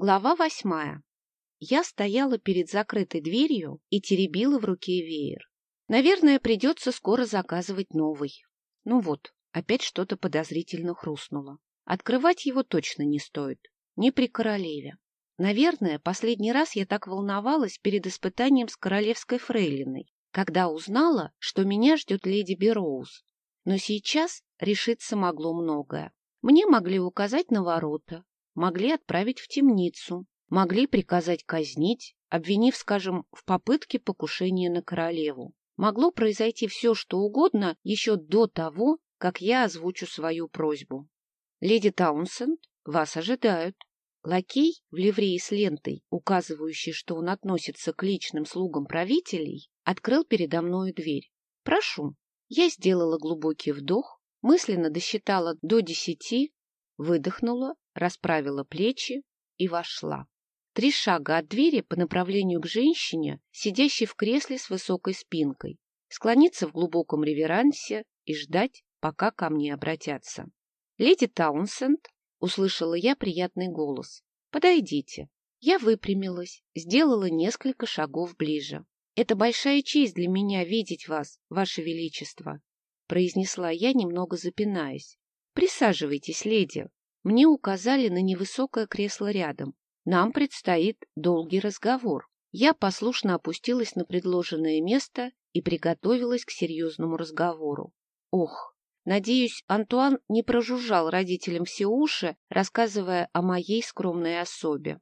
Глава восьмая. Я стояла перед закрытой дверью и теребила в руке веер. Наверное, придется скоро заказывать новый. Ну вот, опять что-то подозрительно хрустнуло. Открывать его точно не стоит. Не при королеве. Наверное, последний раз я так волновалась перед испытанием с королевской фрейлиной, когда узнала, что меня ждет леди Бероуз. Но сейчас решиться могло многое. Мне могли указать на ворота, могли отправить в темницу, могли приказать казнить, обвинив, скажем, в попытке покушения на королеву. Могло произойти все, что угодно еще до того, как я озвучу свою просьбу. «Леди Таунсенд, вас ожидают». Лакей в ливрее с лентой, указывающей, что он относится к личным слугам правителей, открыл передо мною дверь. «Прошу». Я сделала глубокий вдох, мысленно досчитала до десяти, выдохнула расправила плечи и вошла. Три шага от двери по направлению к женщине, сидящей в кресле с высокой спинкой, склониться в глубоком реверансе и ждать, пока ко мне обратятся. «Леди Таунсенд», — услышала я приятный голос, — «подойдите». Я выпрямилась, сделала несколько шагов ближе. «Это большая честь для меня видеть вас, ваше величество», — произнесла я, немного запинаясь. «Присаживайтесь, леди», мне указали на невысокое кресло рядом. Нам предстоит долгий разговор. Я послушно опустилась на предложенное место и приготовилась к серьезному разговору. Ох, надеюсь, Антуан не прожужжал родителям все уши, рассказывая о моей скромной особе.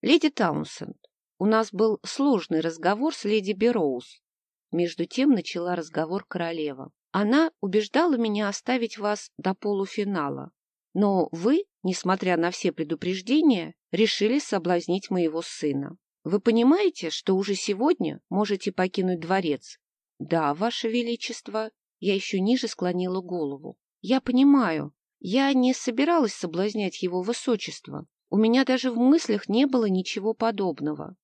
Леди Таунсенд, у нас был сложный разговор с леди Бероуз. Между тем начала разговор королева. Она убеждала меня оставить вас до полуфинала. Но вы, несмотря на все предупреждения, решили соблазнить моего сына. Вы понимаете, что уже сегодня можете покинуть дворец? Да, ваше величество. Я еще ниже склонила голову. Я понимаю. Я не собиралась соблазнять его высочество. У меня даже в мыслях не было ничего подобного.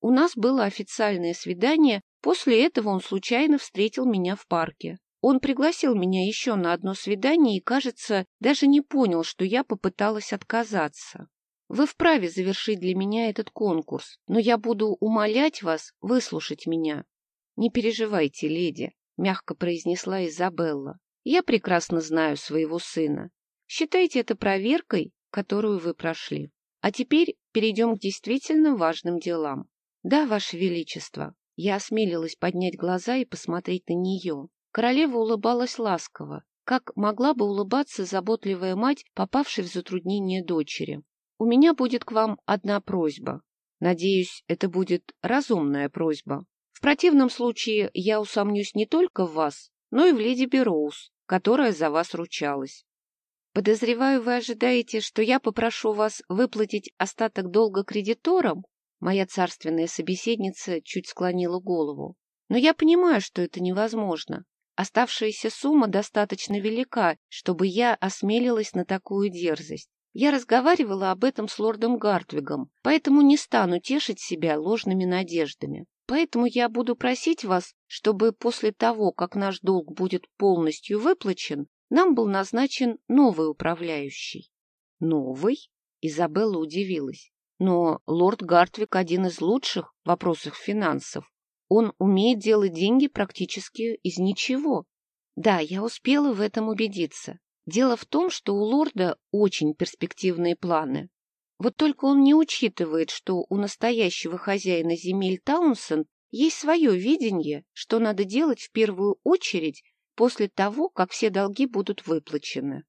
У нас было официальное свидание, после этого он случайно встретил меня в парке. Он пригласил меня еще на одно свидание и, кажется, даже не понял, что я попыталась отказаться. Вы вправе завершить для меня этот конкурс, но я буду умолять вас выслушать меня. Не переживайте, леди, — мягко произнесла Изабелла. Я прекрасно знаю своего сына. Считайте это проверкой, которую вы прошли. А теперь перейдем к действительно важным делам. Да, Ваше Величество, я осмелилась поднять глаза и посмотреть на нее. Королева улыбалась ласково, как могла бы улыбаться заботливая мать, попавшей в затруднение дочери. «У меня будет к вам одна просьба. Надеюсь, это будет разумная просьба. В противном случае я усомнюсь не только в вас, но и в леди Бероуз, которая за вас ручалась. Подозреваю, вы ожидаете, что я попрошу вас выплатить остаток долга кредиторам?» Моя царственная собеседница чуть склонила голову. «Но я понимаю, что это невозможно. Оставшаяся сумма достаточно велика, чтобы я осмелилась на такую дерзость. Я разговаривала об этом с лордом Гартвигом, поэтому не стану тешить себя ложными надеждами. Поэтому я буду просить вас, чтобы после того, как наш долг будет полностью выплачен, нам был назначен новый управляющий. Новый? Изабелла удивилась. Но лорд Гартвик один из лучших в вопросах финансов. Он умеет делать деньги практически из ничего. Да, я успела в этом убедиться. Дело в том, что у лорда очень перспективные планы. Вот только он не учитывает, что у настоящего хозяина земель Таунсенд есть свое видение, что надо делать в первую очередь после того, как все долги будут выплачены.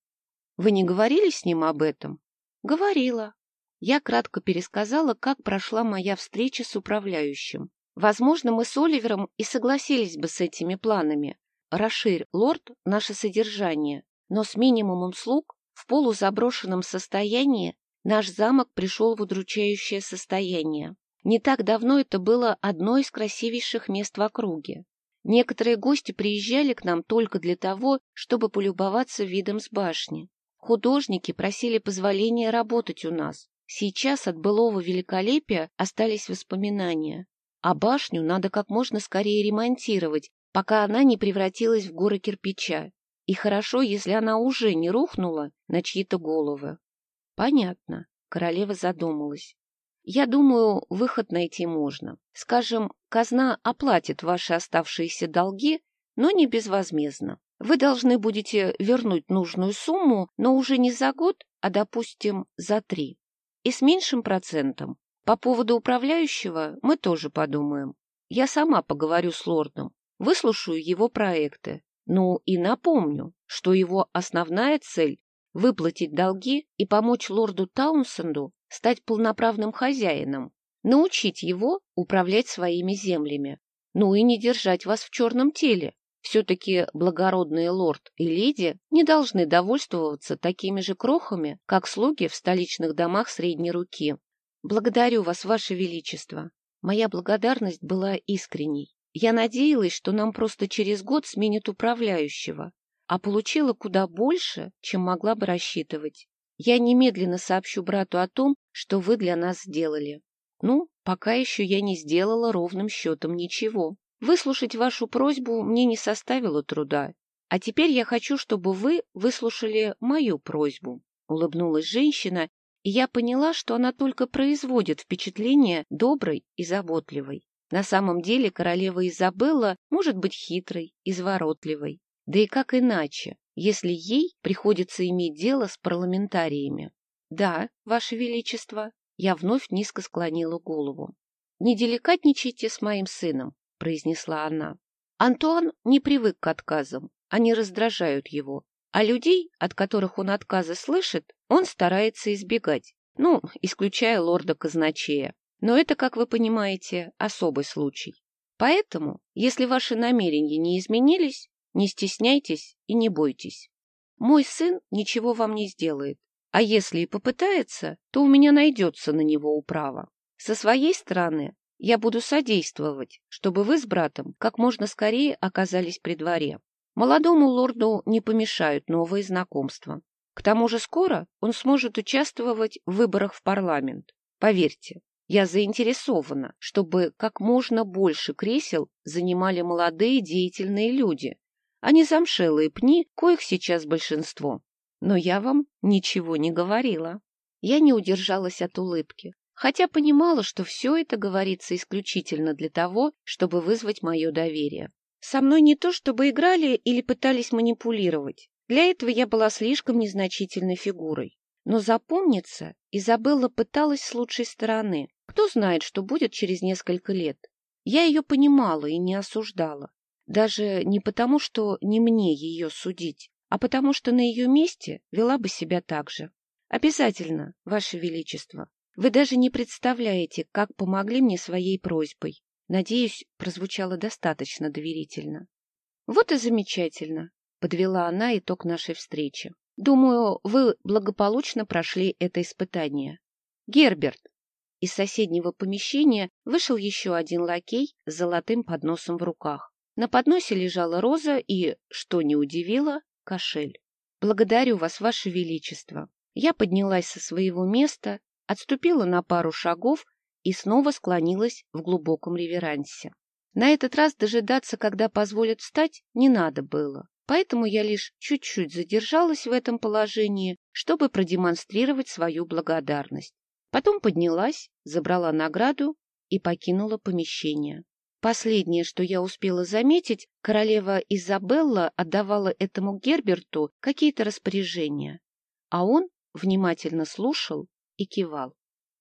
Вы не говорили с ним об этом? Говорила. Я кратко пересказала, как прошла моя встреча с управляющим. Возможно, мы с Оливером и согласились бы с этими планами. Расширь, лорд, наше содержание, но с минимумом слуг в полузаброшенном состоянии наш замок пришел в удручающее состояние. Не так давно это было одно из красивейших мест в округе. Некоторые гости приезжали к нам только для того, чтобы полюбоваться видом с башни. Художники просили позволения работать у нас. Сейчас от былого великолепия остались воспоминания а башню надо как можно скорее ремонтировать, пока она не превратилась в горы кирпича. И хорошо, если она уже не рухнула на чьи-то головы. Понятно. Королева задумалась. Я думаю, выход найти можно. Скажем, казна оплатит ваши оставшиеся долги, но не безвозмездно. Вы должны будете вернуть нужную сумму, но уже не за год, а, допустим, за три. И с меньшим процентом. По поводу управляющего мы тоже подумаем. Я сама поговорю с лордом, выслушаю его проекты. Ну и напомню, что его основная цель – выплатить долги и помочь лорду Таунсенду стать полноправным хозяином, научить его управлять своими землями, ну и не держать вас в черном теле. Все-таки благородные лорд и леди не должны довольствоваться такими же крохами, как слуги в столичных домах средней руки. Благодарю вас, ваше величество. Моя благодарность была искренней. Я надеялась, что нам просто через год сменят управляющего, а получила куда больше, чем могла бы рассчитывать. Я немедленно сообщу брату о том, что вы для нас сделали. Ну, пока еще я не сделала ровным счетом ничего. Выслушать вашу просьбу мне не составило труда. А теперь я хочу, чтобы вы выслушали мою просьбу. Улыбнулась женщина, я поняла, что она только производит впечатление доброй и заботливой. На самом деле королева Изабелла может быть хитрой, изворотливой. Да и как иначе, если ей приходится иметь дело с парламентариями? Да, Ваше Величество, я вновь низко склонила голову. Не деликатничайте с моим сыном, — произнесла она. Антуан не привык к отказам, они раздражают его, а людей, от которых он отказы слышит, он старается избегать, ну, исключая лорда-казначея. Но это, как вы понимаете, особый случай. Поэтому, если ваши намерения не изменились, не стесняйтесь и не бойтесь. Мой сын ничего вам не сделает, а если и попытается, то у меня найдется на него управа. Со своей стороны я буду содействовать, чтобы вы с братом как можно скорее оказались при дворе. Молодому лорду не помешают новые знакомства. К тому же скоро он сможет участвовать в выборах в парламент. Поверьте, я заинтересована, чтобы как можно больше кресел занимали молодые деятельные люди, а не замшелые пни, коих сейчас большинство. Но я вам ничего не говорила. Я не удержалась от улыбки хотя понимала, что все это говорится исключительно для того, чтобы вызвать мое доверие. Со мной не то чтобы играли или пытались манипулировать. Для этого я была слишком незначительной фигурой. Но запомниться Изабелла пыталась с лучшей стороны. Кто знает, что будет через несколько лет. Я ее понимала и не осуждала. Даже не потому, что не мне ее судить, а потому, что на ее месте вела бы себя так же. Обязательно, Ваше Величество, вы даже не представляете, как помогли мне своей просьбой. Надеюсь, прозвучало достаточно доверительно. Вот и замечательно, подвела она итог нашей встречи. Думаю, вы благополучно прошли это испытание. Герберт. Из соседнего помещения вышел еще один лакей с золотым подносом в руках. На подносе лежала роза и, что не удивило, кошель. Благодарю вас, ваше величество. Я поднялась со своего места отступила на пару шагов и снова склонилась в глубоком реверансе. На этот раз дожидаться, когда позволят встать, не надо было, поэтому я лишь чуть-чуть задержалась в этом положении, чтобы продемонстрировать свою благодарность. Потом поднялась, забрала награду и покинула помещение. Последнее, что я успела заметить, королева Изабелла отдавала этому Герберту какие-то распоряжения, а он внимательно слушал и кивал.